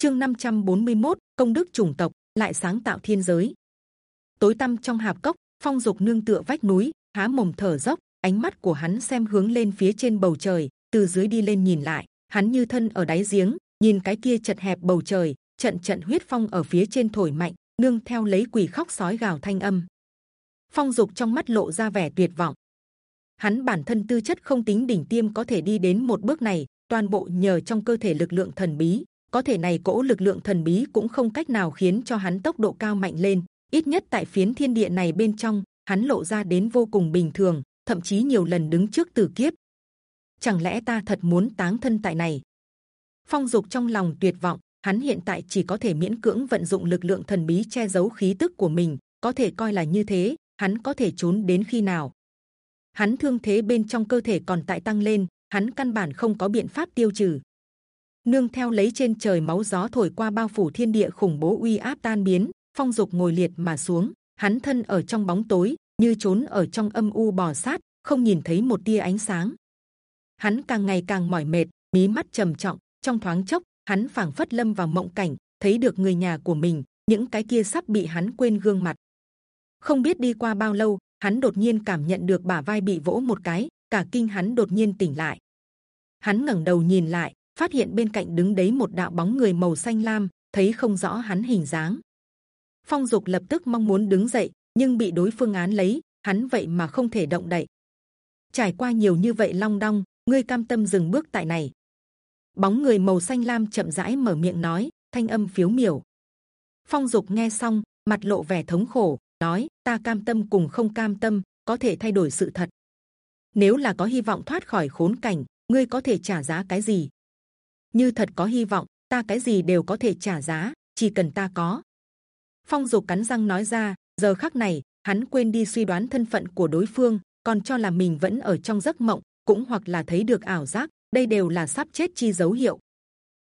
chương 541, công đức chủng tộc lại sáng tạo thiên giới. Tối tăm trong hạp cốc phong dục nương tựa vách núi há mồm thở dốc ánh mắt của hắn xem hướng lên phía trên bầu trời từ dưới đi lên nhìn lại hắn như thân ở đáy giếng nhìn cái kia chật hẹp bầu trời trận trận huyết phong ở phía trên thổi mạnh nương theo lấy quỷ khóc sói gào thanh âm. Phong dục trong mắt lộ ra vẻ tuyệt vọng. Hắn bản thân tư chất không tính đỉnh tiêm có thể đi đến một bước này toàn bộ nhờ trong cơ thể lực lượng thần bí có thể này cỗ lực lượng thần bí cũng không cách nào khiến cho hắn tốc độ cao mạnh lên. Ít nhất tại phiến thiên địa này bên trong, hắn lộ ra đến vô cùng bình thường, thậm chí nhiều lần đứng trước tử kiếp. Chẳng lẽ ta thật muốn táng thân tại này? Phong dục trong lòng tuyệt vọng, hắn hiện tại chỉ có thể miễn cưỡng vận dụng lực lượng thần bí che giấu khí tức của mình, có thể coi là như thế, hắn có thể trốn đến khi nào? Hắn thương thế bên trong cơ thể còn tại tăng lên, hắn căn bản không có biện pháp tiêu trừ nương theo lấy trên trời máu gió thổi qua bao phủ thiên địa khủng bố uy áp tan biến, phong dục ngồi liệt mà xuống. Hắn thân ở trong bóng tối, như trốn ở trong âm u bò sát, không nhìn thấy một tia ánh sáng. Hắn càng ngày càng mỏi mệt, mí mắt trầm trọng. Trong thoáng chốc, hắn phảng phất lâm vào mộng cảnh, thấy được người nhà của mình, những cái kia sắp bị hắn quên gương mặt. Không biết đi qua bao lâu, hắn đột nhiên cảm nhận được bả vai bị vỗ một cái, cả kinh hắn đột nhiên tỉnh lại. Hắn ngẩng đầu nhìn lại phát hiện bên cạnh đứng đấy một đạo bóng người màu xanh lam, thấy không rõ hắn hình dáng. Phong dục lập tức mong muốn đứng dậy, nhưng bị đối phương án lấy, hắn vậy mà không thể động đậy. Trải qua nhiều như vậy long đong, ngươi cam tâm dừng bước tại này. Bóng người màu xanh lam chậm rãi mở miệng nói, thanh âm phiếu miểu. Phong dục nghe xong, mặt lộ vẻ thống khổ, nói, ta cam tâm cùng không cam tâm, có thể thay đổi sự thật. Nếu là có hy vọng thoát khỏi khốn cảnh, ngươi có thể trả giá cái gì? Như thật có hy vọng, ta cái gì đều có thể trả giá, chỉ cần ta có. Phong dục cắn răng nói ra, giờ khắc này, hắn quên đi suy đoán thân phận của đối phương, còn cho là mình vẫn ở trong giấc mộng, cũng hoặc là thấy được ảo giác, đây đều là sắp chết chi dấu hiệu.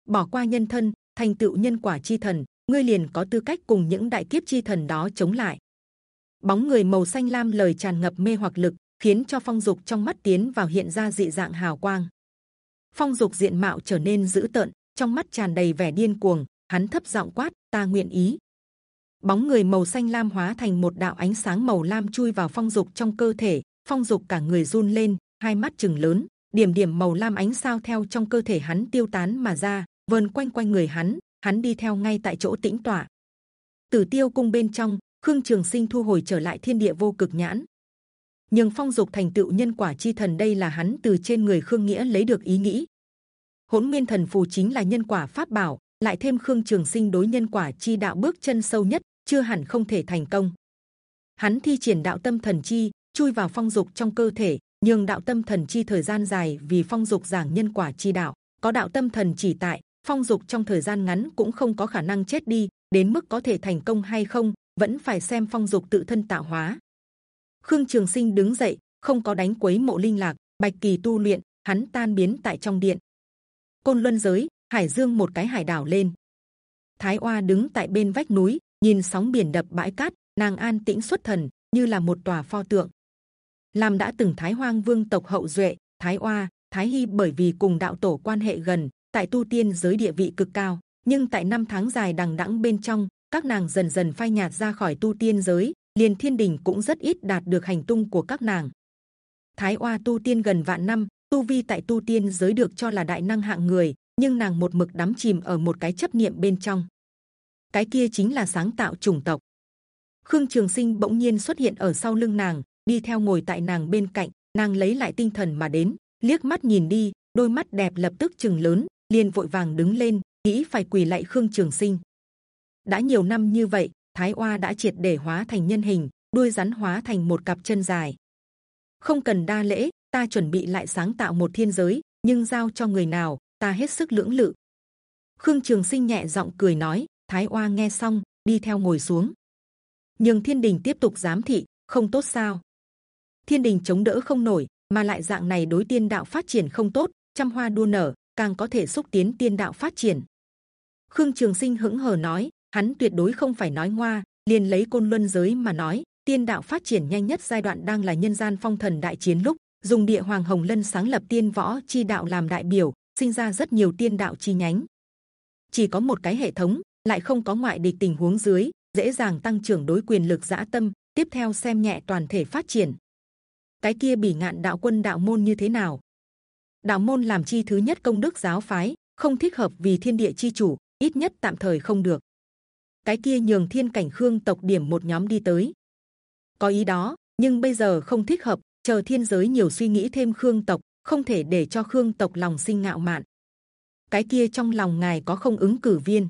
Bỏ qua nhân thân, thành tựu nhân quả chi thần, ngươi liền có tư cách cùng những đại kiếp chi thần đó chống lại. Bóng người màu xanh lam lời tràn ngập mê hoặc lực, khiến cho phong dục trong mắt tiến vào hiện ra dị dạng hào quang phong dục diện mạo trở nên dữ tợn, trong mắt tràn đầy vẻ điên cuồng, hắn thấp giọng quát, ta nguyện ý. Bóng người màu xanh lam hóa thành một đạo ánh sáng màu lam chui vào phong dục trong cơ thể, phong dục cả người run lên, hai mắt chừng lớn, điểm điểm màu lam ánh sao theo trong cơ thể hắn tiêu tán mà ra vần quanh quanh người hắn hắn đi theo ngay tại chỗ tĩnh tọa. Tử tiêu cung bên trong, khương trường sinh thu hồi trở lại thiên địa vô cực nhãn nhưng phong dục thành tựu nhân quả chi thần đây là hắn từ trên người khương nghĩa lấy được ý nghĩ. Hỗn nguyên thần phù chính là nhân quả pháp bảo, lại thêm khương trường sinh đối nhân quả chi đạo bước chân sâu nhất, chưa hẳn không thể thành công. Hắn thi triển đạo tâm thần chi, chui vào phong dục trong cơ thể nhưng đạo tâm thần chi thời gian dài vì phong dục giảng nhân quả chi đạo. Có đạo tâm thần chỉ tại, phong dục trong thời gian ngắn cũng không có khả năng chết đi, đến mức có thể thành công hay không, vẫn phải xem phong dục tự thân tạo hóa khương trường sinh đứng dậy, không có đánh quấy mộ linh lạc, bạch kỳ tu luyện, hắn tan biến tại trong điện. Côn luân giới, hải dương một cái hải đảo lên. Thái oa đứng tại bên vách núi, nhìn sóng biển đập bãi cát, nàng an tĩnh xuất thần, như là một tòa pho tượng. Làm đã từng thái hoang vương tộc hậu duệ, thái oa, thái hy bởi vì cùng đạo tổ quan hệ gần, tại tu tiên giới địa vị cực cao, nhưng tại năm tháng dài đằng đẵng bên trong, các nàng dần dần phai nhạt ra khỏi tu tiên giới liền thiên đình cũng rất ít đạt được hành tung của các nàng. Thái oa tu tiên gần vạn năm, tu vi tại tu tiên giới được cho là đại năng hạng người, nhưng nàng một mực đắm chìm ở một cái chấp niệm bên trong. Cái kia chính là sáng tạo chủng tộc. Khương trường sinh bỗng nhiên xuất hiện ở sau lưng nàng, đi theo ngồi tại nàng bên cạnh, nàng lấy lại tinh thần mà đến, liếc mắt nhìn đi, đôi mắt đẹp lập tức chừng lớn, liền vội vàng đứng lên, nghĩ phải quỳ lại khương trường sinh. Đã nhiều năm như vậy thái oa đã triệt để hóa thành nhân hình, đuôi rắn hóa thành một cặp chân dài. Không cần đa lễ, ta chuẩn bị lại sáng tạo một thiên giới, nhưng giao cho người nào, ta hết sức lưỡng lự. Khương trường sinh nhẹ giọng cười nói, thái oa nghe xong, đi theo ngồi xuống. Nhưng thiên đình tiếp tục giám thị, không tốt sao? Thiên đình chống đỡ không nổi, mà lại dạng này đối tiên đạo phát triển không tốt, trăm hoa đua nở, càng có thể xúc tiến tiên đạo phát triển. Khương trường sinh hững hờ nói hắn tuyệt đối không phải nói ngoa, liền lấy côn luân giới mà nói, tiên đạo phát triển nhanh nhất giai đoạn đang là nhân gian phong thần đại chiến lúc, dùng địa hoàng hồng lân sáng lập tiên võ chi đạo làm đại biểu, sinh ra rất nhiều tiên đạo chi nhánh. Chỉ có một cái hệ thống, lại không có ngoại địch tình huống dưới, dễ dàng tăng trưởng đối quyền lực dã tâm, tiếp theo xem nhẹ toàn thể phát triển. Cái kia bỉ ngạn đạo quân đạo môn như thế nào? Đạo môn làm chi thứ nhất công đức giáo phái, không thích hợp vì thiên địa chi chủ, ít nhất tạm thời không được cái kia nhường thiên cảnh khương tộc điểm một nhóm đi tới. Có ý đó, nhưng bây giờ không thích hợp, chờ thiên giới nhiều suy nghĩ thêm khương tộc, không thể để cho khương tộc lòng sinh ngạo mạn. Cái kia trong lòng ngài có không ứng cử viên?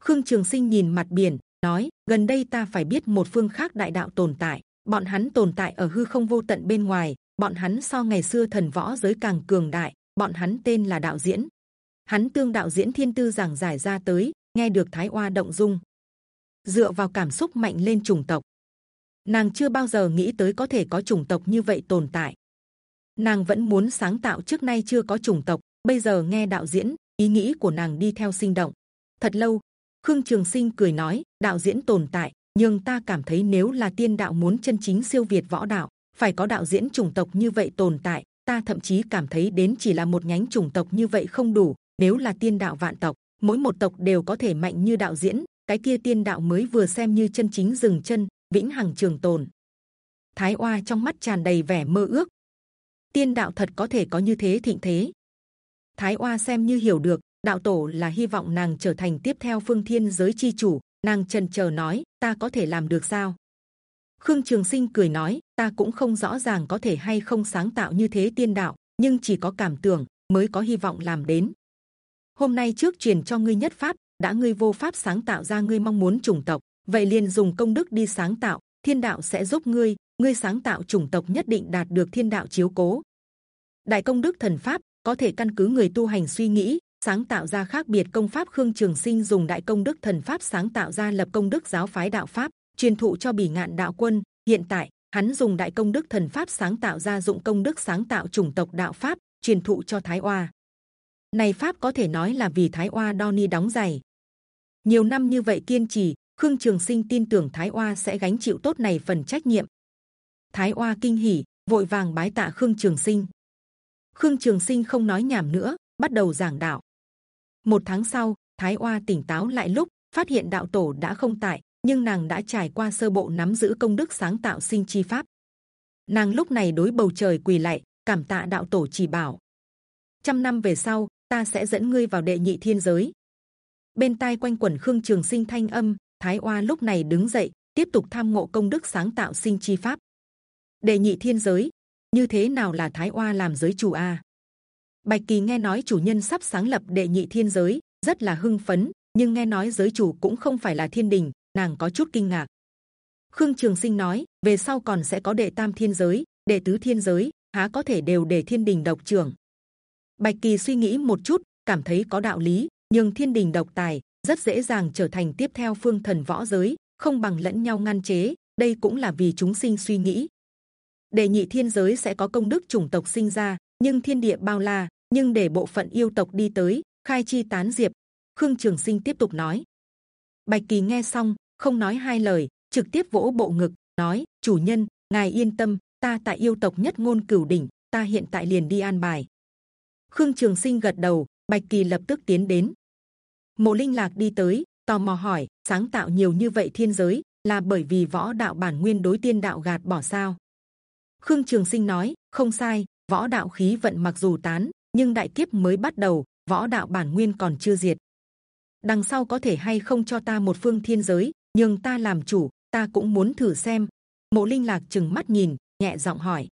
Khương trường sinh nhìn mặt biển, nói, gần đây ta phải biết một phương khác đại đạo tồn tại. Bọn hắn tồn tại ở hư không vô tận bên ngoài, bọn hắn so ngày xưa thần võ giới càng cường đại, bọn hắn tên là đạo diễn. Hắn tương đạo diễn thiên tư giảng giải ra tới nghe được thái oa động dung, dựa vào cảm xúc mạnh lên chủng tộc. Nàng chưa bao giờ nghĩ tới có thể có chủng tộc như vậy tồn tại. Nàng vẫn muốn sáng tạo trước nay chưa có chủng tộc. Bây giờ nghe đạo diễn, ý nghĩ của nàng đi theo sinh động. Thật lâu, khương trường sinh cười nói, đạo diễn tồn tại, nhưng ta cảm thấy nếu là tiên đạo muốn chân chính siêu việt võ đạo, phải có đạo diễn chủng tộc như vậy tồn tại, ta thậm chí cảm thấy đến chỉ là một nhánh chủng tộc như vậy không đủ, nếu là tiên đạo vạn tộc mỗi một tộc đều có thể mạnh như đạo diễn. Cái kia tiên đạo mới vừa xem như chân chính dừng chân, vĩnh hằng trường tồn. Thái oa trong mắt tràn đầy vẻ mơ ước. Tiên đạo thật có thể có như thế thịnh thế. Thái oa xem như hiểu được, đạo tổ là hy vọng nàng trở thành tiếp theo phương thiên giới chi chủ. Nàng trần chờ nói, ta có thể làm được sao? Khương trường sinh cười nói, ta cũng không rõ ràng có thể hay không sáng tạo như thế tiên đạo, nhưng chỉ có cảm tưởng mới có hy vọng làm đến hôm nay trước truyền cho ngươi nhất pháp, đã ngươi vô pháp sáng tạo ra ngươi mong muốn chủng tộc. Vậy liền dùng công đức đi sáng tạo, thiên đạo sẽ giúp ngươi ngươi sáng tạo chủng tộc nhất định đạt được thiên đạo chiếu cố. Đại công đức thần pháp, có thể căn cứ người tu hành suy nghĩ, sáng tạo ra khác biệt công pháp. Khương trường sinh dùng đại công đức thần pháp sáng tạo ra lập công đức giáo phái đạo pháp, truyền thụ cho bỉ ngạn đạo quân. Hiện tại, hắn dùng đại công đức thần pháp sáng tạo ra dụng công đức sáng tạo chủng tộc đạo pháp, truyền thụ cho thái oa này pháp có thể nói là vì thái oa đo ni đóng giày. Nhiều năm như vậy kiên trì, khương trường sinh tin tưởng thái oa sẽ gánh chịu tốt này phần trách nhiệm. Thái oa kinh hỉ, vội vàng bái tạ khương trường sinh. Khương trường sinh không nói nhảm nữa, bắt đầu giảng đạo. Một tháng sau, thái oa tỉnh táo lại lúc, phát hiện đạo tổ đã không tại, nhưng nàng đã trải qua sơ bộ nắm giữ công đức sáng tạo sinh chi pháp. Nàng lúc này đối bầu trời quỳ lạy cảm tạ đạo tổ chỉ bảo. Trăm năm về sau ta sẽ dẫn ngươi vào đệ nhị thiên giới. Bên tai quanh quẩn khương trường sinh thanh âm, thái oa lúc này đứng dậy, tiếp tục tham ngộ công đức sáng tạo sinh chi pháp. Đệ nhị thiên giới, như thế nào là thái oa làm giới chủ a? Bạch kỳ nghe nói chủ nhân sắp sáng lập đệ nhị thiên giới, rất là hưng phấn, nhưng nghe nói giới chủ cũng không phải là thiên đình, nàng có chút kinh ngạc. Khương trường sinh nói, về sau còn sẽ có đệ tam thiên giới, đệ tứ thiên giới, há có thể đều để thiên đình độc trưởng bạch kỳ suy nghĩ một chút, cảm thấy có đạo lý, nhưng thiên đình độc tài, rất dễ dàng trở thành tiếp theo phương thần võ giới, không bằng lẫn nhau ngăn chế, đây cũng là vì chúng sinh suy nghĩ. Đệ nhị thiên giới sẽ có công đức chủng tộc sinh ra, nhưng thiên địa bao la, nhưng để bộ phận yêu tộc đi tới, khai chi tán diệp. Khương trường sinh tiếp tục nói. Bạch kỳ nghe xong, không nói hai lời, trực tiếp vỗ bộ ngực, nói, chủ nhân, ngài yên tâm, ta tại yêu tộc nhất ngôn cửu đỉnh, ta hiện tại liền đi an bài khương trường sinh gật đầu, bạch kỳ lập tức tiến đến. Mộ linh lạc đi tới, tò mò hỏi, sáng tạo nhiều như vậy thiên giới, là bởi vì võ đạo bản nguyên đối tiên đạo gạt bỏ sao? Khương trường sinh nói, không sai, võ đạo khí vận mặc dù tán, nhưng đại kiếp mới bắt đầu, võ đạo bản nguyên còn chưa diệt. Đằng sau có thể hay không cho ta một phương thiên giới, nhưng ta làm chủ, ta cũng muốn thử xem. Mộ linh lạc chừng mắt nhìn, nhẹ giọng hỏi.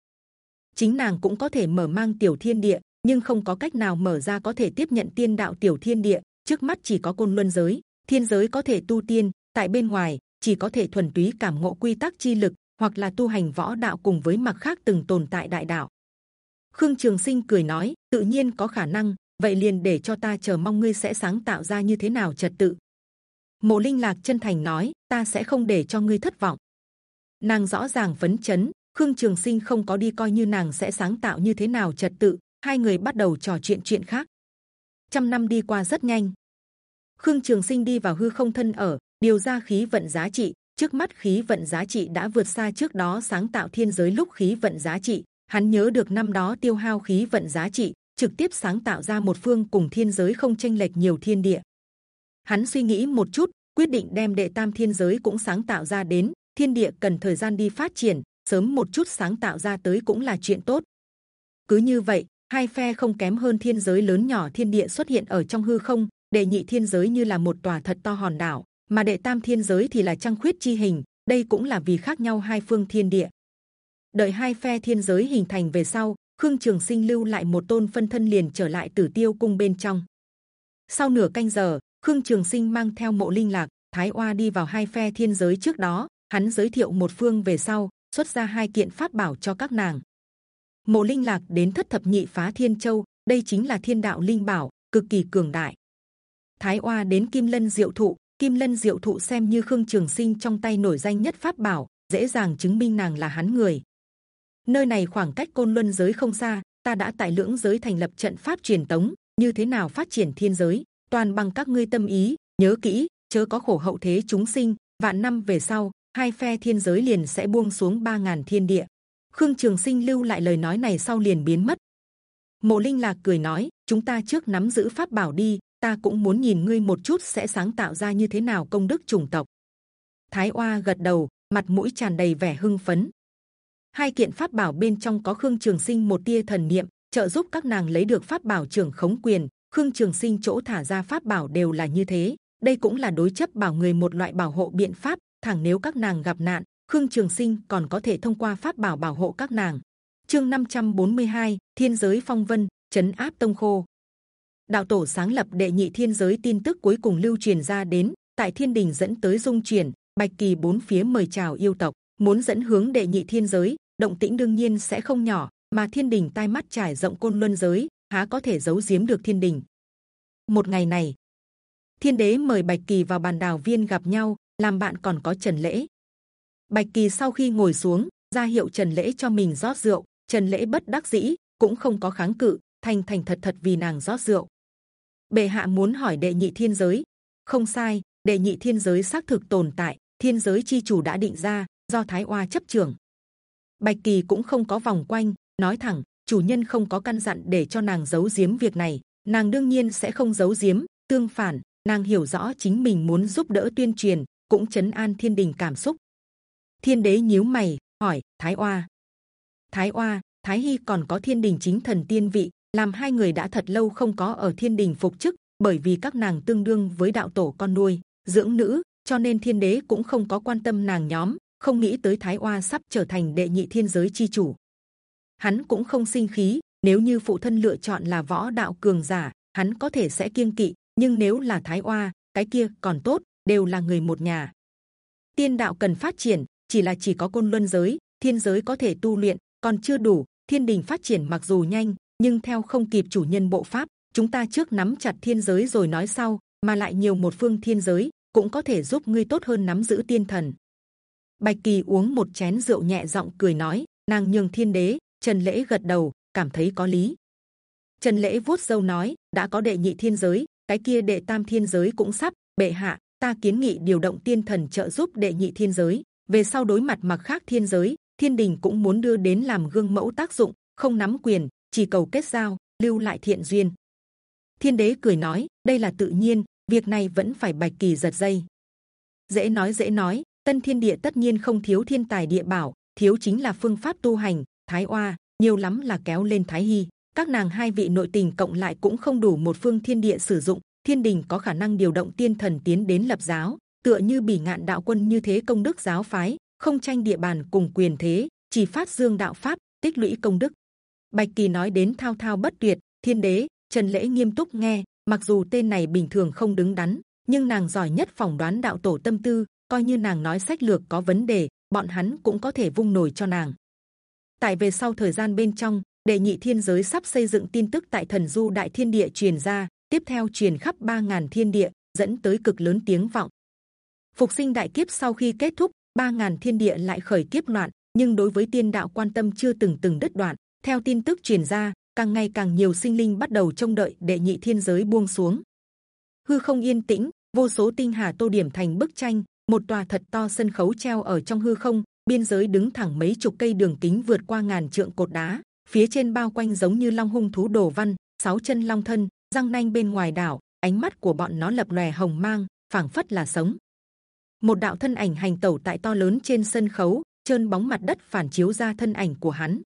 Chính nàng cũng có thể mở mang tiểu thiên địa nhưng không có cách nào mở ra có thể tiếp nhận tiên đạo tiểu thiên địa. Trước mắt chỉ có côn luân giới, thiên giới có thể tu tiên. Tại bên ngoài, chỉ có thể thuần túy cảm ngộ quy tắc chi lực, hoặc là tu hành võ đạo cùng với mặt khác từng tồn tại đại đạo. Khương trường sinh cười nói, tự nhiên có khả năng, vậy liền để cho ta chờ mong ngươi sẽ sáng tạo ra như thế nào trật tự. Mộ linh lạc chân thành nói, ta sẽ không để cho ngươi thất vọng. Nàng rõ ràng phấn chấn, khương trường sinh không có đi coi như nàng sẽ sáng tạo như thế nào trật tự hai người bắt đầu trò chuyện chuyện khác. Trăm năm đi qua rất nhanh. Khương trường sinh đi vào hư không thân ở điều ra khí vận giá trị. Trước mắt khí vận giá trị đã vượt xa trước đó sáng tạo thiên giới lúc khí vận giá trị. Hắn nhớ được năm đó tiêu hao khí vận giá trị trực tiếp sáng tạo ra một phương cùng thiên giới không tranh lệch nhiều thiên địa. Hắn suy nghĩ một chút, quyết định đem đệ tam thiên giới cũng sáng tạo ra đến. Thiên địa cần thời gian đi phát triển, sớm một chút sáng tạo ra tới cũng là chuyện tốt. Cứ như vậy, hai phe không kém hơn thiên giới lớn nhỏ thiên địa xuất hiện ở trong hư không. Đệ nhị thiên giới như là một tòa thật to hòn đảo, mà đệ tam thiên giới thì là trăng khuyết chi hình. Đây cũng là vì khác nhau hai phương thiên địa. Đợi hai phe thiên giới hình thành về sau, Khương Trường Sinh lưu lại một tôn phân thân liền trở lại Tử Tiêu cung bên trong. Sau nửa canh giờ, Khương Trường Sinh mang theo Mộ Linh Lạc, Thái Oa đi vào hai phe thiên giới trước đó. Hắn giới thiệu một phương về sau, xuất ra hai kiện pháp bảo cho các nàng. Mộ Linh Lạc đến thất thập nhị phá thiên châu, đây chính là thiên đạo linh bảo, cực kỳ cường đại. Thái Oa đến Kim Lân Diệu Thụ, Kim Lân Diệu Thụ xem như Khương Trường Sinh trong tay nổi danh nhất pháp bảo, dễ dàng chứng minh nàng là hắn người nơi này khoảng cách côn luân giới không xa ta đã tại lưỡng giới thành lập trận pháp truyền tống như thế nào phát triển thiên giới toàn bằng các ngươi tâm ý nhớ kỹ chớ có khổ hậu thế chúng sinh vạn năm về sau hai phe thiên giới liền sẽ buông xuống ba ngàn thiên địa khương trường sinh lưu lại lời nói này sau liền biến mất. Mộ linh lạc cười nói, chúng ta trước nắm giữ pháp bảo đi, ta cũng muốn nhìn ngươi một chút sẽ sáng tạo ra như thế nào công đức chủng tộc. Thái oa gật đầu, mặt mũi tràn đầy vẻ hưng phấn. Hai kiện pháp bảo bên trong có khương trường sinh một tia thần niệm, trợ giúp các nàng lấy được pháp bảo trưởng khống quyền. Khương trường sinh chỗ thả ra pháp bảo đều là như thế. Đây cũng là đối chấp bảo người một loại bảo hộ biện pháp. Thẳng nếu các nàng gặp nạn khương trường sinh còn có thể thông qua pháp bảo bảo hộ các nàng. Chương 542, thiên giới phong vân chấn áp tông khô. Đạo tổ sáng lập đệ nhị thiên giới tin tức cuối cùng lưu truyền ra đến tại thiên đình dẫn tới dung chuyển bạch kỳ bốn phía mời chào yêu tộc muốn dẫn hướng đệ nhị thiên giới động tĩnh đương nhiên sẽ không nhỏ mà thiên đình tai mắt trải rộng côn luân giới há có thể giấu giếm được thiên đình. Một ngày này thiên đế mời bạch kỳ vào bàn đào viên gặp nhau làm bạn còn có trần lễ bạch kỳ sau khi ngồi xuống ra hiệu trần lễ cho mình rót rượu trần lễ bất đắc dĩ cũng không có kháng cự thành thành thật thật vì nàng rót rượu bệ hạ muốn hỏi đệ nhị thiên giới không sai đệ nhị thiên giới xác thực tồn tại thiên giới chi chủ đã định ra do Thái Oa chấp trưởng. Bạch Kỳ cũng không có vòng quanh, nói thẳng, chủ nhân không có căn dặn để cho nàng giấu giếm việc này, nàng đương nhiên sẽ không giấu giếm. Tương phản, nàng hiểu rõ chính mình muốn giúp đỡ tuyên truyền, cũng chấn an thiên đình cảm xúc. Thiên đế nhíu mày hỏi Thái Oa, Thái Oa, Thái Hy còn có thiên đình chính thần tiên vị, làm hai người đã thật lâu không có ở thiên đình phục chức, bởi vì các nàng tương đương với đạo tổ con nuôi, dưỡng nữ, cho nên thiên đế cũng không có quan tâm nàng nhóm, không nghĩ tới Thái Oa sắp trở thành đệ nhị thiên giới chi chủ. Hắn cũng không sinh khí. Nếu như phụ thân lựa chọn là võ đạo cường giả, hắn có thể sẽ kiêng kỵ. Nhưng nếu là Thái Oa, cái kia còn tốt, đều là người một nhà. Tiên đạo cần phát triển, chỉ là chỉ có côn luân giới, thiên giới có thể tu luyện, còn chưa đủ. Thiên đình phát triển mặc dù nhanh, nhưng theo không kịp chủ nhân bộ pháp. Chúng ta trước nắm chặt thiên giới rồi nói sau, mà lại nhiều một phương thiên giới cũng có thể giúp ngươi tốt hơn nắm giữ tiên thần. Bạch Kỳ uống một chén rượu nhẹ giọng cười nói, nàng nhường thiên đế. Trần lễ gật đầu, cảm thấy có lý. Trần lễ vuốt râu nói, đã có đệ nhị thiên giới, cái kia đệ tam thiên giới cũng sắp. Bệ hạ, ta kiến nghị điều động tiên thần trợ giúp đệ nhị thiên giới. Về sau đối mặt mặc khác thiên giới, thiên đình cũng muốn đưa đến làm gương mẫu tác dụng, không nắm quyền, chỉ cầu kết giao, lưu lại thiện duyên. Thiên đế cười nói, đây là tự nhiên, việc này vẫn phải bạch kỳ giật dây. Dễ nói dễ nói, Tân Thiên Địa tất nhiên không thiếu thiên tài địa bảo, thiếu chính là phương pháp tu hành. Thái Oa nhiều lắm là kéo lên Thái Hy. Các nàng hai vị nội tình cộng lại cũng không đủ một phương thiên địa sử dụng. Thiên đình có khả năng điều động tiên thần tiến đến lập giáo, tựa như bỉ ngạn đạo quân như thế công đức giáo phái, không tranh địa bàn cùng quyền thế, chỉ phát dương đạo pháp, tích lũy công đức. Bạch Kỳ nói đến thao thao bất tuyệt, Thiên Đế Trần Lễ nghiêm túc nghe. Mặc dù tên này bình thường không đứng đắn, nhưng nàng giỏi nhất phỏng đoán đạo tổ tâm tư, coi như nàng nói sách lược có vấn đề bọn hắn cũng có thể vung nổi cho nàng tại về sau thời gian bên trong đệ nhị thiên giới sắp xây dựng tin tức tại thần du đại thiên địa truyền ra tiếp theo truyền khắp ba ngàn thiên địa dẫn tới cực lớn tiếng vọng phục sinh đại kiếp sau khi kết thúc ba ngàn thiên địa lại khởi kiếp loạn nhưng đối với tiên đạo quan tâm chưa từng từng đứt đoạn theo tin tức truyền ra càng ngày càng nhiều sinh linh bắt đầu trông đợi đệ nhị thiên giới buông xuống hư không yên tĩnh vô số tinh hà tô điểm thành bức tranh một tòa thật to sân khấu treo ở trong hư không biên giới đứng thẳng mấy chục cây đường kính vượt qua ngàn trượng cột đá phía trên bao quanh giống như long hung thú đồ văn sáu chân long thân răng nanh bên ngoài đảo ánh mắt của bọn nó lập lòe hồng mang, phảng phất là sống. Một đạo thân ảnh hành tẩu tại to lớn trên sân khấu, trơn bóng mặt đất phản chiếu ra thân ảnh của hắn,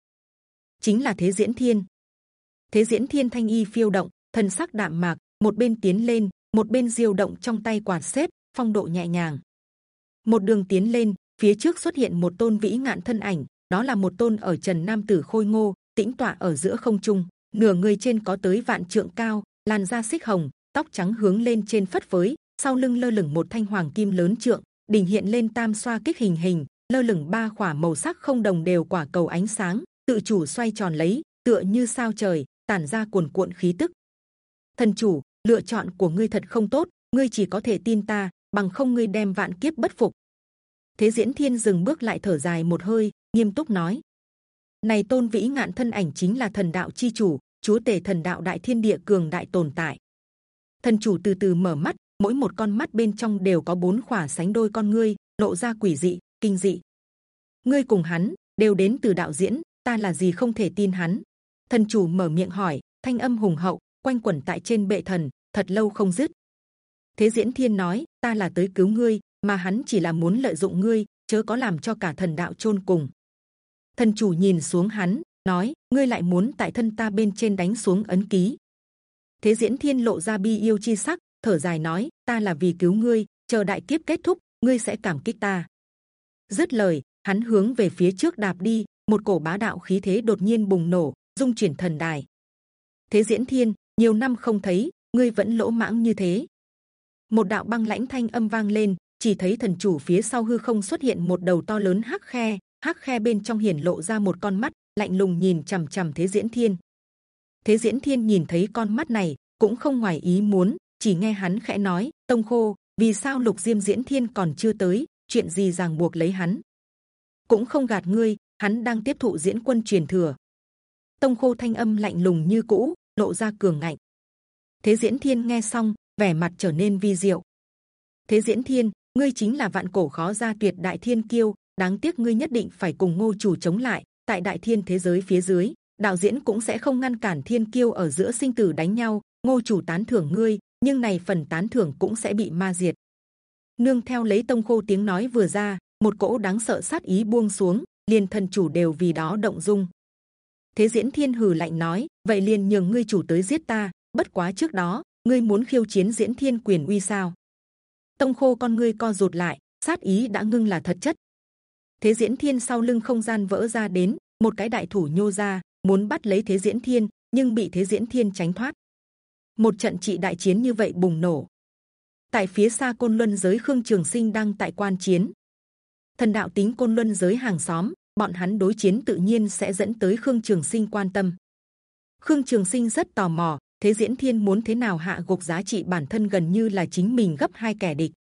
chính là Thế Diễn Thiên. Thế Diễn Thiên thanh y phiêu động, thân sắc đạm mạc, một bên tiến lên, một bên diêu động trong tay quạt xếp, phong độ nhẹ nhàng. Một đường tiến lên, phía trước xuất hiện một tôn vĩ ngạn thân ảnh, đó là một tôn ở trần nam tử khôi ngô, tĩnh tọa ở giữa không trung, nửa người trên có tới vạn trượng cao, làn da xích hồng, tóc trắng hướng lên trên phất phới, sau lưng lơ lửng một thanh hoàng kim lớn trượng, đỉnh hiện lên tam xoa kích hình hình, lơ lửng ba quả màu sắc không đồng đều quả cầu ánh sáng, tự chủ xoay tròn lấy, tựa như sao trời, tản ra cuồn cuộn khí tức. Thần chủ, lựa chọn của ngươi thật không tốt, ngươi chỉ có thể tin ta, bằng không ngươi đem vạn kiếp bất phục. Thế diễn thiên dừng bước lại thở dài một hơi, nghiêm túc nói: này tôn vĩ ngạn thân ảnh chính là thần đạo chi chủ, chúa tể thần đạo đại thiên địa cường đại tồn tại. Thần chủ từ từ mở mắt, mỗi một con mắt bên trong đều có bốn khỏa sánh đôi con ngươi, lộ ra quỷ dị, kinh dị. Ngươi cùng hắn đều đến từ đạo diễn, ta là gì không thể tin hắn? Thần chủ mở miệng hỏi, thanh âm hùng hậu, quanh quẩn tại trên bệ thần, thật lâu không dứt. Thế diễn thiên nói, ta là tới cứu ngươi, mà hắn chỉ là muốn lợi dụng ngươi, chớ có làm cho cả thần đạo chôn cùng thần chủ nhìn xuống hắn nói ngươi lại muốn tại thân ta bên trên đánh xuống ấn ký thế diễn thiên lộ ra bi yêu chi sắc thở dài nói, ta là vì cứu ngươi, chờ đại kiếp kết thúc, ngươi sẽ cảm kích ta. Dứt lời, hắn hướng về phía trước đạp đi, một cổ bá đạo khí thế đột nhiên bùng nổ dung chuyển thần đài. Thế diễn thiên, nhiều năm không thấy, ngươi vẫn lỗ mãng như thế. Một đạo băng lãnh thanh âm vang lên, chỉ thấy thần chủ phía sau hư không xuất hiện một đầu to lớn hắc khe hắc khe bên trong hiển lộ ra một con mắt, lạnh lùng nhìn c h ầ m c h ầ m thế diễn thiên. Thế diễn thiên nhìn thấy con mắt này, cũng không ngoài ý muốn chỉ nghe hắn khẽ nói, tông khô, vì sao lục diêm diễn thiên còn chưa tới? Chuyện gì ràng buộc lấy hắn? Cũng không gạt ngươi, hắn đang tiếp thụ diễn quân truyền thừa. Tông khô thanh âm lạnh lùng như cũ, lộ ra cường ngạnh. Thế diễn thiên nghe xong, vẻ mặt trở nên vi diệu. Thế diễn thiên, ngươi chính là vạn cổ khó ra tuyệt đại thiên kiêu, đáng tiếc ngươi nhất định phải cùng ngô chủ chống lại, tại đại thiên thế giới phía dưới, đạo diễn cũng sẽ không ngăn cản thiên kiêu ở giữa sinh tử đánh nhau, ngô chủ tán thưởng ngươi nhưng này phần tán thưởng cũng sẽ bị ma diệt. Nương theo lấy tông khô tiếng nói vừa ra, một cỗ đáng sợ sát ý buông xuống, liền thần chủ đều vì đó động dung. Thế diễn thiên hừ lạnh nói, vậy liền nhường ngươi chủ tới giết ta, bất quá trước đó, ngươi muốn khiêu chiến diễn thiên quyền uy sao? Tông khô con ngươi co rụt lại, sát ý đã ngưng là thật chất. Thế diễn thiên sau lưng không gian vỡ ra đến, một cái đại thủ nhô ra, muốn bắt lấy thế diễn thiên, nhưng bị thế diễn thiên tránh thoát một trận trị đại chiến như vậy bùng nổ. Tại phía xa côn luân giới khương trường sinh đang tại quan chiến. Thần đạo tính côn luân giới hàng xóm, bọn hắn đối chiến tự nhiên sẽ dẫn tới khương trường sinh quan tâm. Khương trường sinh rất tò mò, thế diễn thiên muốn thế nào hạ gục giá trị bản thân gần như là chính mình gấp hai kẻ địch.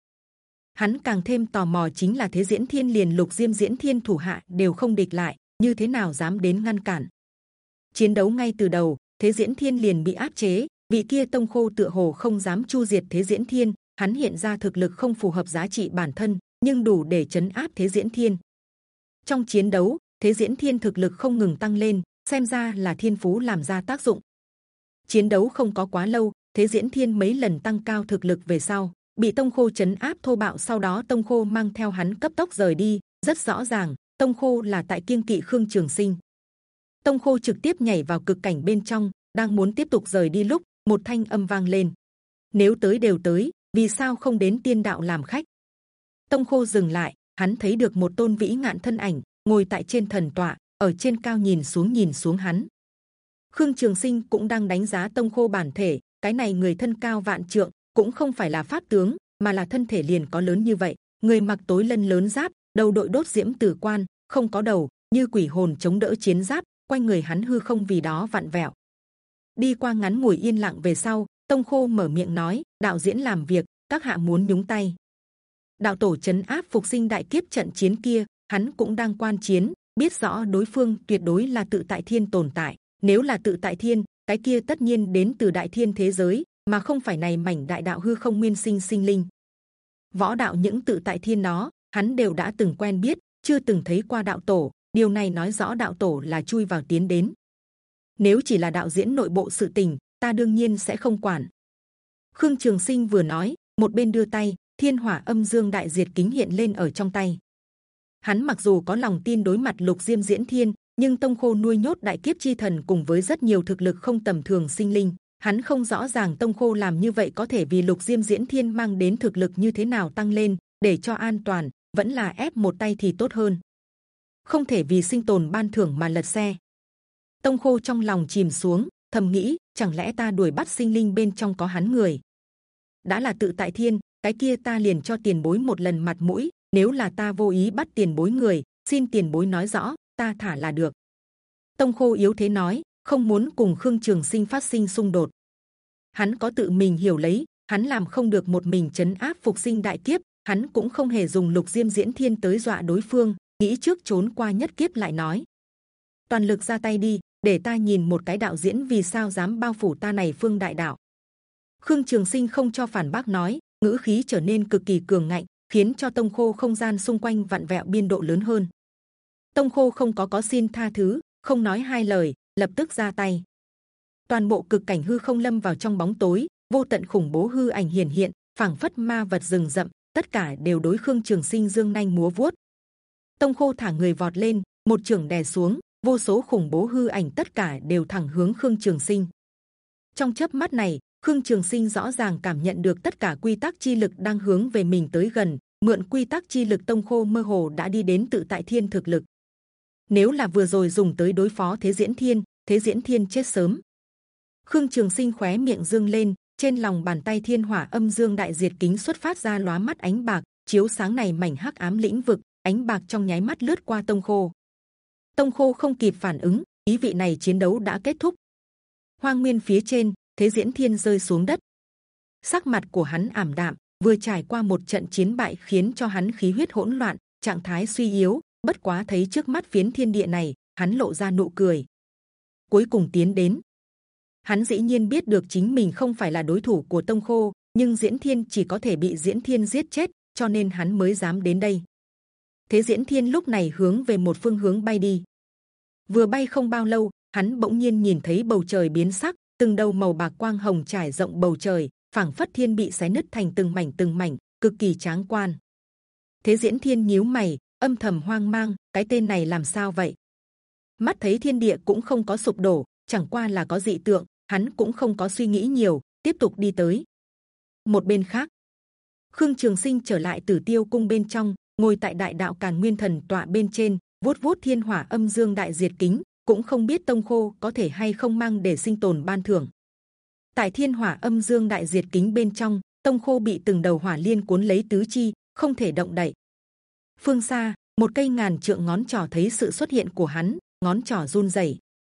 Hắn càng thêm tò mò chính là thế diễn thiên liền lục diêm diễn thiên thủ hạ đều không địch lại, như thế nào dám đến ngăn cản. Chiến đấu ngay từ đầu, thế diễn thiên liền bị áp chế vị kia tông khô tựa hồ không dám chu diệt thế diễn thiên, hắn hiện ra thực lực không phù hợp giá trị bản thân, nhưng đủ để chấn áp thế diễn thiên. Trong chiến đấu, thế diễn thiên thực lực không ngừng tăng lên, xem ra là thiên phú làm ra tác dụng. Chiến đấu không có quá lâu, thế diễn thiên mấy lần tăng cao thực lực về sau, bị tông khô chấn áp thô bạo sau đó tông khô mang theo hắn cấp tốc rời đi, rất rõ ràng, tông khô là tại kiêng kỵ khương trường sinh. Tông khô trực tiếp nhảy vào cực cảnh bên trong, đang muốn tiếp tục rời đi lúc một thanh âm vang lên. Nếu tới đều tới, vì sao không đến tiên đạo làm khách? Tông khô dừng lại, hắn thấy được một tôn vĩ ngạn thân ảnh, ngồi tại trên thần tọa, ở trên cao nhìn xuống nhìn xuống hắn. Khương trường sinh cũng đang đánh giá tông khô bản thể, cái này người thân cao vạn trượng, cũng không phải là pháp tướng, mà là thân thể liền có lớn như vậy. Người mặc tối lân lớn giáp, đầu đội đốt diễm tử quan, không có đầu, như quỷ hồn chống đỡ chiến giáp, quanh người hắn hư không vì đó vặn vẹo đi qua ngắn ngủi yên lặng về sau, tông khô mở miệng nói, đạo diễn làm việc, các hạ muốn nhúng tay. Đạo tổ chấn áp phục sinh đại kiếp trận chiến kia, hắn cũng đang quan chiến, biết rõ đối phương tuyệt đối là tự tại thiên tồn tại. Nếu là tự tại thiên, cái kia tất nhiên đến từ đại thiên thế giới, mà không phải này mảnh đại đạo hư không nguyên sinh sinh linh. Võ đạo những tự tại thiên nó hắn đều đã từng quen biết, chưa từng thấy qua đạo tổ. Điều này nói rõ đạo tổ là chui vào tiến đến nếu chỉ là đạo diễn nội bộ sự tình ta đương nhiên sẽ không quản Khương Trường Sinh vừa nói, một bên đưa tay, thiên hỏa âm dương đại diệt kính hiện lên ở trong tay. Hắn mặc dù có lòng tin đối mặt lục diêm diễn thiên, nhưng tông khô nuôi nhốt đại kiếp chi thần cùng với rất nhiều thực lực không tầm thường sinh linh, hắn không rõ ràng tông khô làm như vậy có thể vì lục diêm diễn thiên mang đến thực lực như thế nào tăng lên, để cho an toàn, vẫn là ép một tay thì tốt hơn. Không thể vì sinh tồn ban thưởng mà lật xe. Tông khô trong lòng chìm xuống, thầm nghĩ chẳng lẽ ta đuổi bắt sinh linh bên trong có hắn người? Đã là tự tại thiên cái kia ta liền cho tiền bối một lần mặt mũi nếu là ta vô ý bắt tiền bối người xin tiền bối nói rõ ta thả là được. Tông khô yếu thế nói không muốn cùng khương trường sinh phát sinh xung đột. Hắn có tự mình hiểu lấy hắn làm không được một mình chấn áp phục sinh đại kiếp hắn cũng không hề dùng lục diêm diễn thiên tới dọa đối phương nghĩ trước trốn qua nhất kiếp lại nói. Toàn lực ra tay đi để ta nhìn một cái đạo diễn vì sao dám bao phủ ta này phương đại đạo. Khương trường sinh không cho phản bác nói, ngữ khí trở nên cực kỳ cường ngạnh, khiến cho tông khô không gian xung quanh vặn vẹo biên độ lớn hơn. Tông khô không có có xin tha thứ, không nói hai lời, lập tức ra tay. Toàn bộ cực cảnh hư không lâm vào trong bóng tối, vô tận khủng bố hư ảnh hiển hiện, phảng phất ma vật rừng rậm, tất cả đều đối khương trường sinh dương nhanh múa vuốt. Tông khô thả người vọt lên, một trường đè xuống vô số khủng bố hư ảnh tất cả đều thẳng hướng khương trường sinh. Trong chớp mắt này, khương trường sinh rõ ràng cảm nhận được tất cả quy tắc chi lực đang hướng về mình tới gần, mượn quy tắc chi lực tông khô mơ hồ đã đi đến tự tại thiên thực lực. Nếu là vừa rồi dùng tới đối phó thế diễn thiên, thế diễn thiên chết sớm. Khương trường sinh khóe miệng dương lên, trên lòng bàn tay thiên hỏa âm dương đại diệt kính xuất phát ra lóa mắt ánh bạc, chiếu sáng này mảnh hắc ám lĩnh vực, ánh bạc trong nháy mắt lướt qua tông khô. Tông Khô không kịp phản ứng, ý vị này chiến đấu đã kết thúc. Hoang Nguyên phía trên, Thế Diễn Thiên rơi xuống đất. Sắc mặt của hắn ảm đạm, vừa trải qua một trận chiến bại khiến cho hắn khí huyết hỗn loạn, trạng thái suy yếu. Bất quá thấy trước mắt phiến thiên địa này, hắn lộ ra nụ cười. Cuối cùng tiến đến, hắn dĩ nhiên biết được chính mình không phải là đối thủ của Tông Khô, nhưng Diễn Thiên chỉ có thể bị Diễn Thiên giết chết, cho nên hắn mới dám đến đây thế diễn thiên lúc này hướng về một phương hướng bay đi. Vừa bay không bao lâu, hắn bỗng nhiên nhìn thấy bầu trời biến sắc, từng đầu màu bạc quang hồng trải rộng bầu trời, phảng phất thiên bị xé nứt thành từng mảnh từng mảnh, cực kỳ tráng quan. Thế diễn thiên nhíu mày, âm thầm hoang mang, cái tên này làm sao vậy? Mắt thấy thiên địa cũng không có sụp đổ, chẳng qua là có dị tượng, hắn cũng không có suy nghĩ nhiều, tiếp tục đi tới. Một bên khác, khương trường sinh trở lại tử tiêu cung bên trong ngồi tại đại đạo càn nguyên thần tọa bên trên, vuốt vuốt thiên hỏa âm dương đại diệt kính, cũng không biết tông khô có thể hay không mang để sinh tồn ban thưởng. Tại thiên hỏa âm dương đại diệt kính bên trong, tông khô bị từng đầu hỏa liên cuốn lấy tứ chi, không thể động đậy. Phương xa, một cây ngàn trượng ngón trỏ thấy sự xuất hiện của hắn, ngón trỏ run rẩy.